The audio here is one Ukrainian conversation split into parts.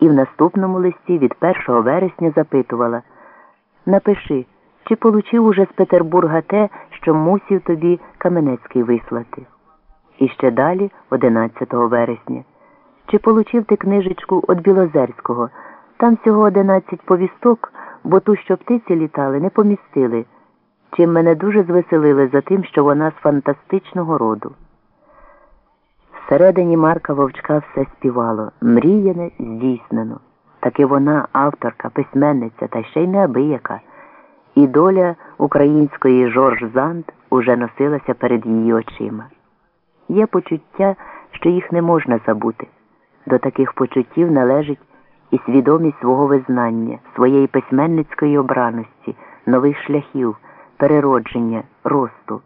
і в наступному листі від 1 вересня запитувала Напиши, чи получив уже з Петербурга те, що мусів тобі Каменецький вислати. І ще далі, 11 вересня. Чи получив ти книжечку від Білозерського? Там всього 11 повісток, бо ту, що птиці літали, не помістили. Чим мене дуже звеселили за тим, що вона з фантастичного роду. Всередині Марка Вовчка все співало, мріяне, здійснено. Таки вона, авторка, письменниця та ще й неабияка. І доля української Жорж Занд уже носилася перед її очима. Є почуття, що їх не можна забути. До таких почуттів належить і свідомість свого визнання, своєї письменницької обраності, нових шляхів, переродження, росту.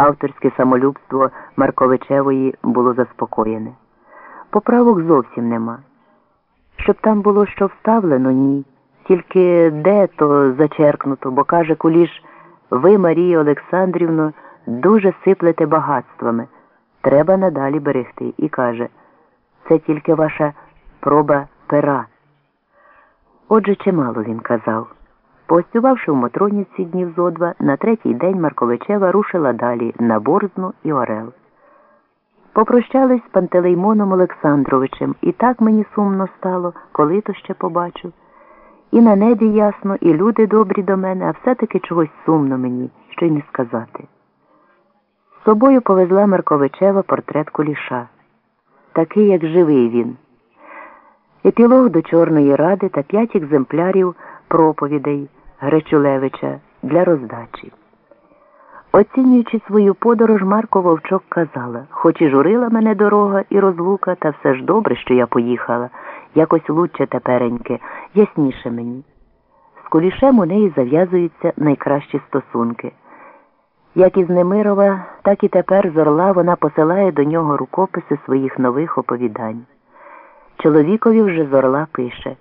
Авторське самолюбство Марковичевої було заспокоєне. Поправок зовсім нема. Щоб там було що вставлено, ні. Тільки де то зачеркнуто, бо каже Куліш, ви, Марія Олександрівно, дуже сиплете багатствами. Треба надалі берегти. І каже, це тільки ваша проба пера. Отже, чимало він казав. Поостювавши в Мотроніці днів зо два, на третій день Марковичева рушила далі на Борзну і Орел. Попрощались з Пантелеймоном Олександровичем, і так мені сумно стало, коли то ще побачу. І на небі ясно, і люди добрі до мене, а все-таки чогось сумно мені, що й не сказати. З собою повезла Марковичева портрет Куліша. Такий, як живий він. Епілог до Чорної Ради та п'ять екземплярів проповідей Гречулевича для роздачі. Оцінюючи свою подорож, Марко Вовчок казала, хоч і журила мене дорога і розлука, та все ж добре, що я поїхала, якось лучше тепереньке, ясніше мені. З кулішем у неї зав'язуються найкращі стосунки. Як із Немирова, так і тепер з Орла вона посилає до нього рукописи своїх нових оповідань. Чоловікові вже з Орла пише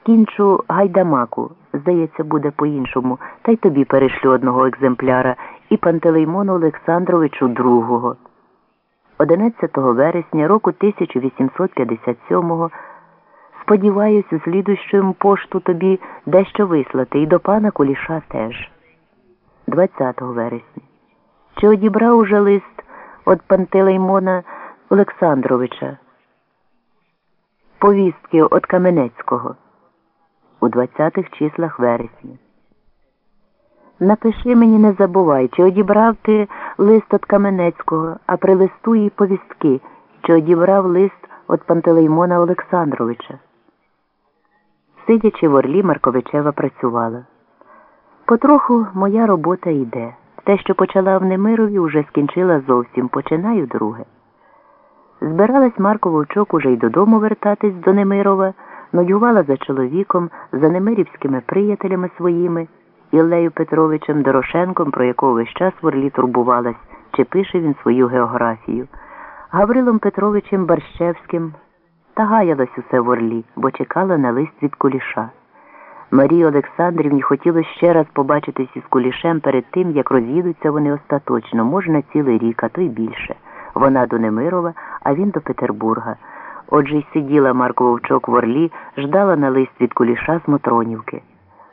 Скінчу гайдамаку, здається, буде по-іншому, та й тобі перешлю одного екземпляра і Пантелеймону Олександровичу другого. 11 вересня року 1857-го сподіваюся, з слідущим пошту тобі дещо вислати і до пана Куліша теж. 20 вересня. Чи одібрав уже лист від Пантелеймона Олександровича? Повістки від Каменецького у 20-х числах вересня. Напиши мені, не забувай, чи одібрав ти лист від Каменецького, а при їй повістки, чи одібрав лист від Пантелеймона Олександровича. Сидячи в Орлі, Марковичева працювала. Потроху моя робота йде. Те, що почала в Немирові, уже скінчила зовсім, починаю друге. Збиралась Марко Вовчок уже й додому вертатись до Немирова, нудювала за чоловіком, за немирівськими приятелями своїми, Іллею Петровичем Дорошенком, про якого весь час в Орлі турбувалась, чи пише він свою географію, Гаврилом Петровичем Барщевським та гаялась усе в Орлі, бо чекала на лист від куліша. Марії Олександрівні хотілося ще раз побачитись із кулішем перед тим, як роз'їдуться вони остаточно, може на цілий рік, а то й більше. Вона до Немирова, а він до Петербурга. Отже й сиділа Марко Вовчок в Орлі, ждала на лист від куліша з Мотронівки.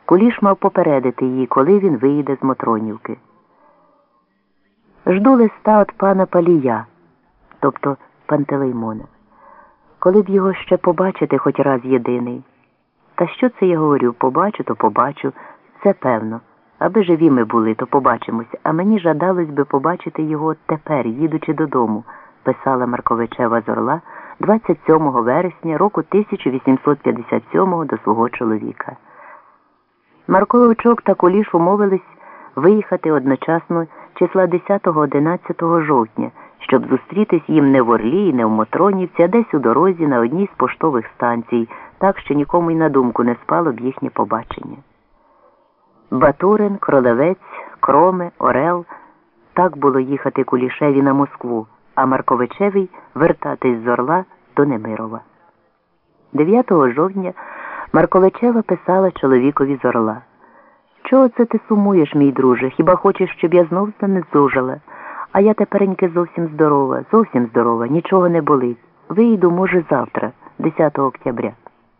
Куліш мав попередити її, коли він виїде з Мотронівки. Жду листа від пана Палія, тобто Пантелеймона. Коли б його ще побачити хоч раз єдиний. Та що це я говорю? Побачу, то побачу. Це певно. Аби живі ми були, то побачимось, а мені жадалось би побачити його тепер, їдучи додому, писала Марковичева з Орла 27 вересня року 1857 до свого чоловіка. Марковичок та Куліш умовились виїхати одночасно числа 10-11 жовтня, щоб зустрітись їм не в Орлі і не в Мотронівці, а десь у дорозі на одній з поштових станцій, так що нікому й на думку не спало б їхнє побачення. Батурин, Кролевець, Кроме, Орел так було їхати Кулішеві на Москву, а Марковичевій вертатись з Орла до Немирова. 9 жовтня Марковичева писала чоловікові з Орла. Чого це ти сумуєш, мій друже? Хіба хочеш, щоб я знов не зужила? А я тепереньки зовсім здорова, зовсім здорова, нічого не болить. Вийду, може, завтра. 10 октября.